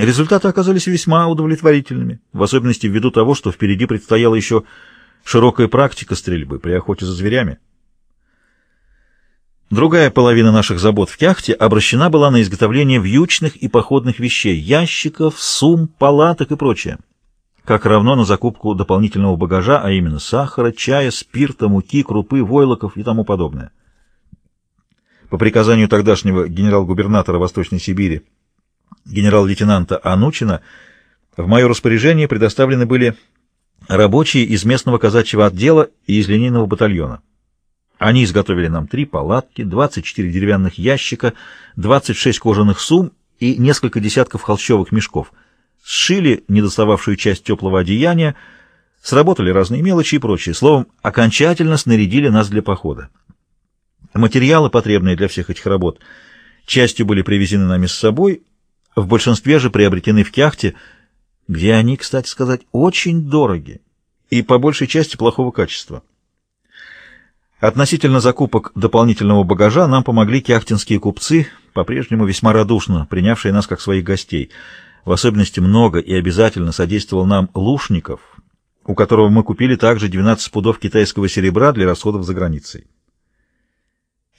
Результаты оказались весьма удовлетворительными, в особенности ввиду того, что впереди предстояла еще широкая практика стрельбы при охоте за зверями. Другая половина наших забот в кяхте обращена была на изготовление вьючных и походных вещей, ящиков, сумм, палаток и прочее, как равно на закупку дополнительного багажа, а именно сахара, чая, спирта, муки, крупы, войлоков и тому подобное. По приказанию тогдашнего генерал-губернатора Восточной Сибири генерал-лейтенанта Анучина в мое распоряжение предоставлены были рабочие из местного казачьего отдела и из линейного батальона. Они изготовили нам три палатки, 24 деревянных ящика, 26 кожаных сум и несколько десятков холщовых мешков. Сшили недостававшую часть теплого одеяния, сработали разные мелочи и прочее. Словом, окончательно снарядили нас для похода. Материалы, потребные для всех этих работ, частью были привезены нами с собой, в большинстве же приобретены в Кяхте, где они, кстати сказать, очень дороги и по большей части плохого качества. Относительно закупок дополнительного багажа нам помогли кяхтинские купцы, по-прежнему весьма радушно принявшие нас как своих гостей. В особенности много и обязательно содействовал нам Лушников, у которого мы купили также 12 пудов китайского серебра для расходов за границей.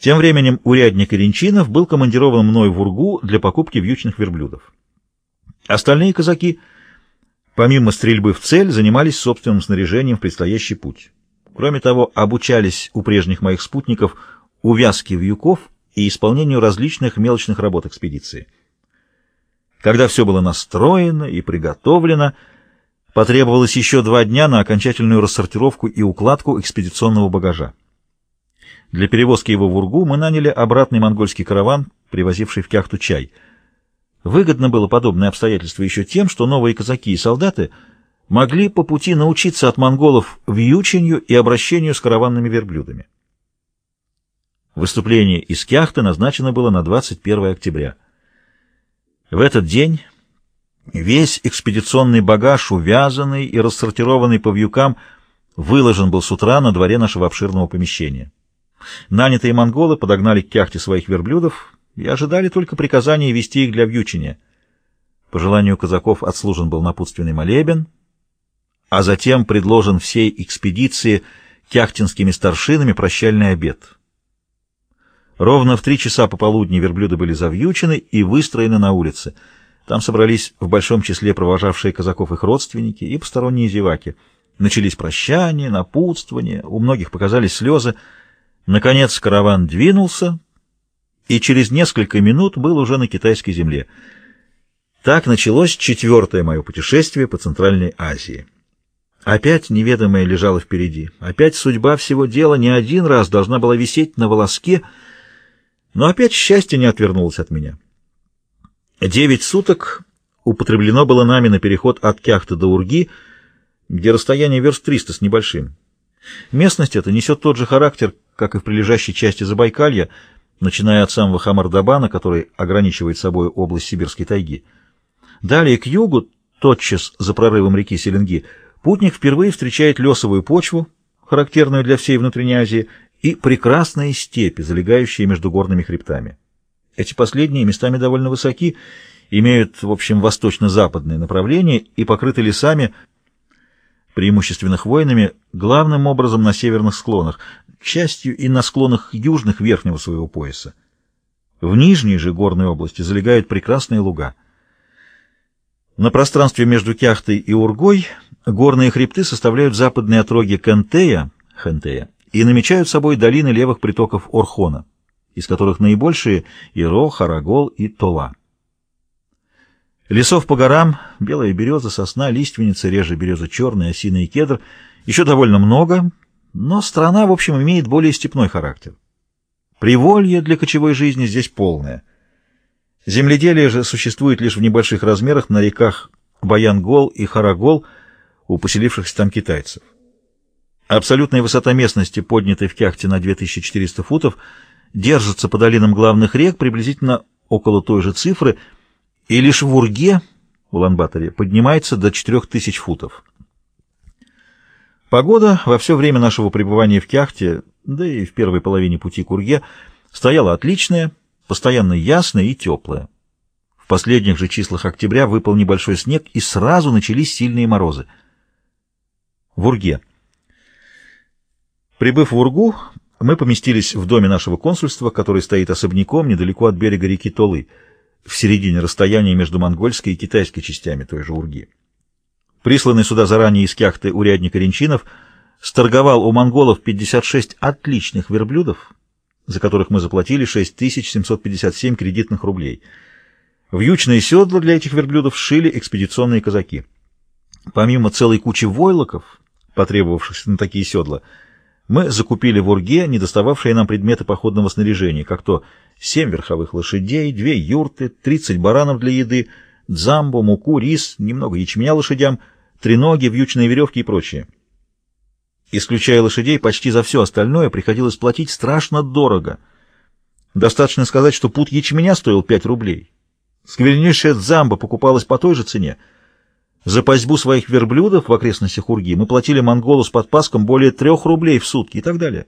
Тем временем урядник Иринчинов был командирован мной в Ургу для покупки вьючных верблюдов. Остальные казаки, помимо стрельбы в цель, занимались собственным снаряжением в предстоящий путь. Кроме того, обучались у прежних моих спутников увязке вьюков и исполнению различных мелочных работ экспедиции. Когда все было настроено и приготовлено, потребовалось еще два дня на окончательную рассортировку и укладку экспедиционного багажа. Для перевозки его в Ургу мы наняли обратный монгольский караван, привозивший в Кяхту чай. Выгодно было подобное обстоятельство еще тем, что новые казаки и солдаты могли по пути научиться от монголов вьючению и обращению с караванными верблюдами. Выступление из Кяхты назначено было на 21 октября. В этот день весь экспедиционный багаж, увязанный и рассортированный по вьюкам, выложен был с утра на дворе нашего обширного помещения. Нанятые монголы подогнали к кяхте своих верблюдов и ожидали только приказания вести их для вьючения. По желанию казаков отслужен был напутственный молебен, а затем предложен всей экспедиции кяхтинскими старшинами прощальный обед. Ровно в три часа пополудни верблюды были завьючены и выстроены на улице. Там собрались в большом числе провожавшие казаков их родственники и посторонние зеваки. Начались прощания, напутствования, у многих показались слезы, Наконец караван двинулся и через несколько минут был уже на китайской земле. Так началось четвертое мое путешествие по Центральной Азии. Опять неведомое лежало впереди. Опять судьба всего дела не один раз должна была висеть на волоске, но опять счастье не отвернулось от меня. Девять суток употреблено было нами на переход от Кяхты до Урги, где расстояние верст 300 с небольшим. Местность эта несет тот же характер, как и в прилежащей части Забайкалья, начиная от самого Хамардабана, который ограничивает собой область сибирской тайги. Далее к югу, тотчас за прорывом реки Селенги, путник впервые встречает лесовую почву, характерную для всей внутренней Азии, и прекрасные степи, залегающие между горными хребтами. Эти последние местами довольно высоки, имеют, в общем, восточно-западное направление и покрыты лесами, преимущественно хвойными, главным образом на северных склонах, к счастью, и на склонах южных верхнего своего пояса. В нижней же горной области залегают прекрасные луга. На пространстве между Кяхтой и Ургой горные хребты составляют западные отроги Кентея, Хентея и намечают собой долины левых притоков Орхона, из которых наибольшие — Иро, Харагол и Тола. Лесов по горам, белая береза, сосна, лиственница, реже береза черная, осина и кедр — еще довольно много, но страна, в общем, имеет более степной характер. Приволье для кочевой жизни здесь полное. Земледелие же существует лишь в небольших размерах на реках Баянгол и Харагол у поселившихся там китайцев. Абсолютная высота местности, поднятой в Кяхте на 2400 футов, держится по долинам главных рек приблизительно около той же цифры, и лишь в Урге, в Улан-Баторе, поднимается до 4000 футов. Погода во все время нашего пребывания в Кяхте, да и в первой половине пути к Урге, стояла отличная, постоянно ясная и теплая. В последних же числах октября выпал небольшой снег, и сразу начались сильные морозы. В Урге. Прибыв в Ургу, мы поместились в доме нашего консульства, который стоит особняком недалеко от берега реки Толы, в середине расстояния между монгольской и китайской частями той же Урги. Присланный сюда заранее из кяхты урядник Ренчинов сторговал у монголов 56 отличных верблюдов, за которых мы заплатили 6757 кредитных рублей. Вьючные седла для этих верблюдов шили экспедиционные казаки. Помимо целой кучи войлоков, потребовавшихся на такие седла, мы закупили в Урге недостававшие нам предметы походного снаряжения, как то семь верховых лошадей, две юрты, тридцать баранов для еды, дзамбу, муку, рис, немного ячменя лошадям, треноги, вьючные веревки и прочее. Исключая лошадей, почти за все остальное приходилось платить страшно дорого. Достаточно сказать, что пут ячменя стоил пять рублей. Сквернейшая дзамба покупалась по той же цене — за пастьбу своих верблюдов в окрестностях Урги мы платили монголу с подпаском более трех рублей в сутки и так далее.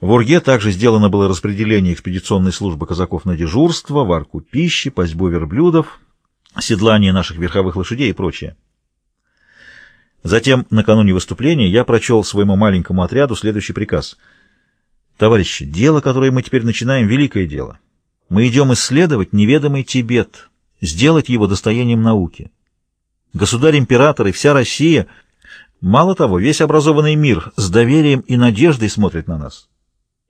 В Урге также сделано было распределение экспедиционной службы казаков на дежурство, варку пищи, пастьбу верблюдов, седлание наших верховых лошадей и прочее. Затем, накануне выступления, я прочел своему маленькому отряду следующий приказ. «Товарищи, дело, которое мы теперь начинаем, великое дело. Мы идем исследовать неведомый Тибет, сделать его достоянием науки. Государь-император и вся Россия, мало того, весь образованный мир с доверием и надеждой смотрит на нас.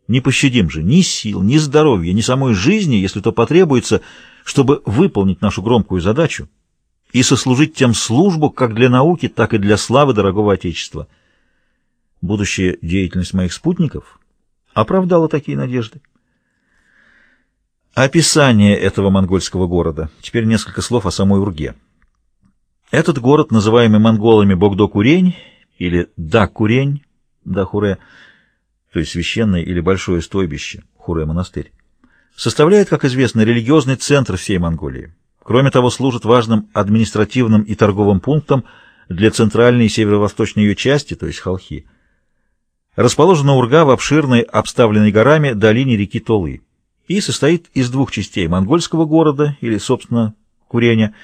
Не пощадим же ни сил, ни здоровья, ни самой жизни, если то потребуется, чтобы выполнить нашу громкую задачу и сослужить тем службу как для науки, так и для славы дорогого Отечества. Будущая деятельность моих спутников оправдала такие надежды. Описание этого монгольского города. Теперь несколько слов о самой Урге. Этот город, называемый монголами Богдо-Курень или Да-Курень, Да-Хуре, то есть священное или большое стойбище, Хуре-монастырь, составляет, как известно, религиозный центр всей Монголии. Кроме того, служит важным административным и торговым пунктом для центральной и северо-восточной ее части, то есть Халхи. Расположена Урга в обширной, обставленной горами долине реки Толы и состоит из двух частей – монгольского города, или, собственно, Куреня,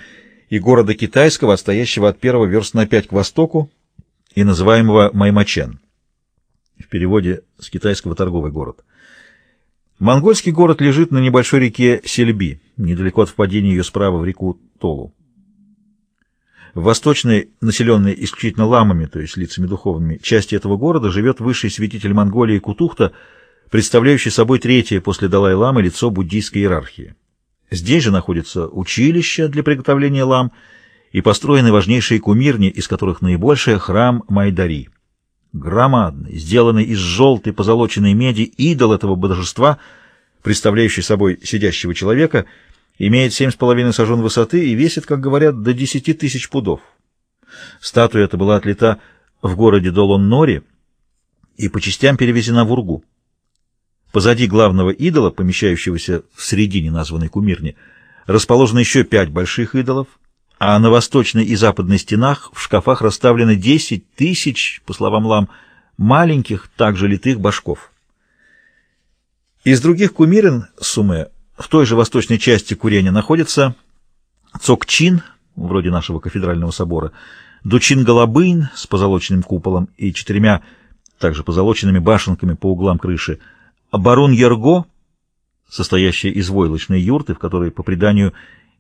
и города китайского, отстоящего от первого верст на пять к востоку, и называемого Маймачен. В переводе с китайского торговый город. Монгольский город лежит на небольшой реке Сельби, недалеко от впадения ее справа в реку Толу. В восточной, населенной исключительно ламами, то есть лицами духовными, части этого города живет высший святитель Монголии Кутухта, представляющий собой третье после Далай-ламы лицо буддийской иерархии. Здесь же находится училище для приготовления лам и построены важнейшие кумирни, из которых наибольшая храм Майдари. Громадный, сделанный из желтой позолоченной меди, идол этого божества, представляющий собой сидящего человека, имеет семь с половиной сажен высоты и весит, как говорят, до десяти тысяч пудов. Статуя эта была отлита в городе Долон-Нори и по частям перевезена в Ургу. Позади главного идола, помещающегося в середине названной кумирни, расположено еще пять больших идолов, а на восточной и западной стенах в шкафах расставлены 10 тысяч, по словам Лам, маленьких, также литых башков. Из других кумирен Суме в той же восточной части курения находится Цокчин, вроде нашего кафедрального собора, Дучин-Голобын с позолоченным куполом и четырьмя также позолоченными башенками по углам крыши, Барун Ерго, состоящая из войлочной юрты, в которой, по преданию,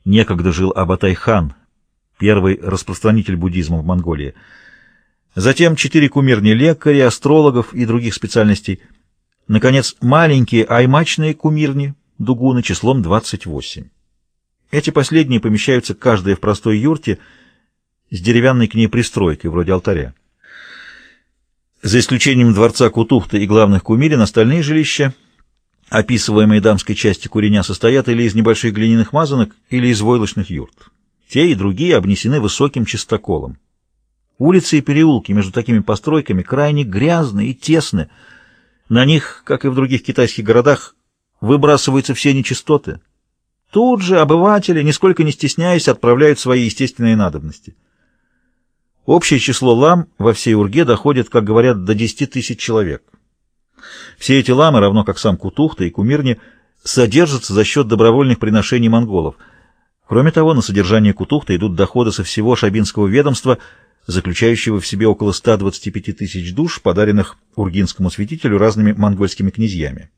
некогда жил Абатай-хан, первый распространитель буддизма в Монголии. Затем четыре кумирни лекарей, астрологов и других специальностей. Наконец, маленькие аймачные кумирни, дугуны, числом 28. Эти последние помещаются каждая в простой юрте с деревянной к ней пристройкой, вроде алтаря. За исключением дворца Кутухта и главных кумирин, остальные жилища, описываемые дамской части куреня, состоят или из небольших глиняных мазанок, или из войлочных юрт. Те и другие обнесены высоким чистоколом. Улицы и переулки между такими постройками крайне грязны и тесны. На них, как и в других китайских городах, выбрасываются все нечистоты. Тут же обыватели, нисколько не стесняясь, отправляют свои естественные надобности. Общее число лам во всей Урге доходит, как говорят, до 10 тысяч человек. Все эти ламы, равно как сам Кутухта и Кумирни, содержится за счет добровольных приношений монголов. Кроме того, на содержание Кутухта идут доходы со всего Шабинского ведомства, заключающего в себе около 125 тысяч душ, подаренных ургинскому святителю разными монгольскими князьями.